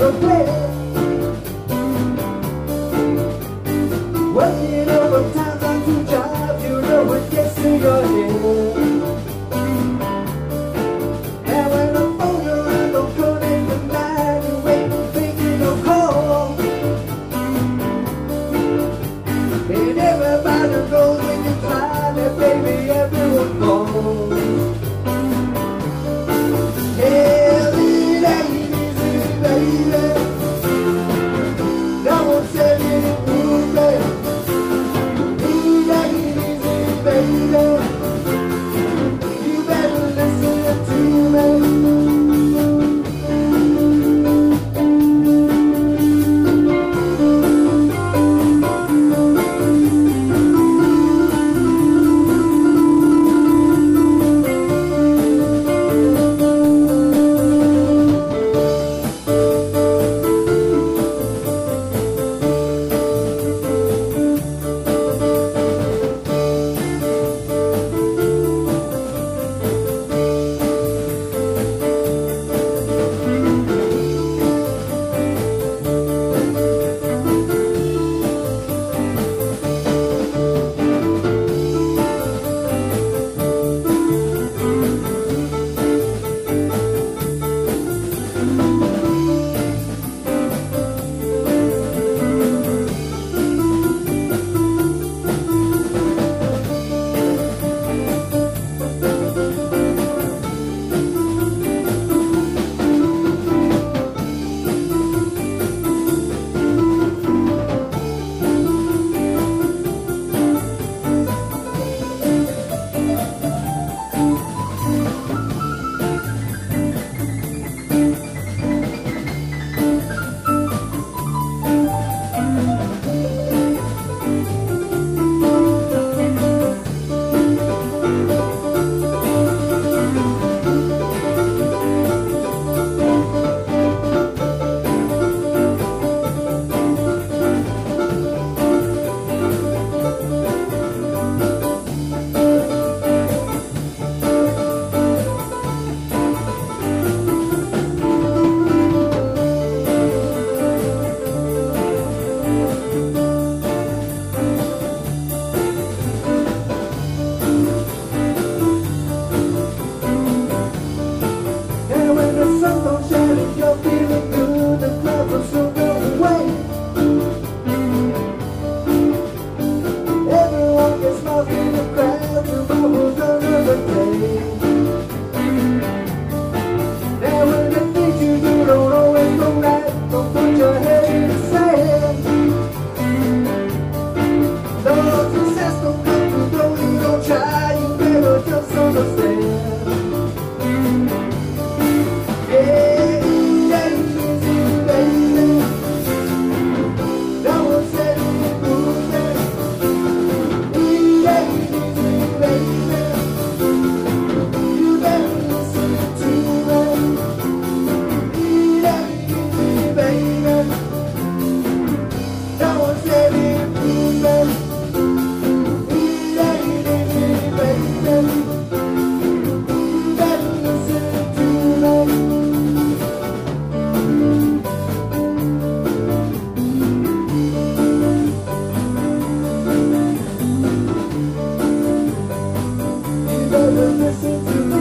over. Todos os sentidos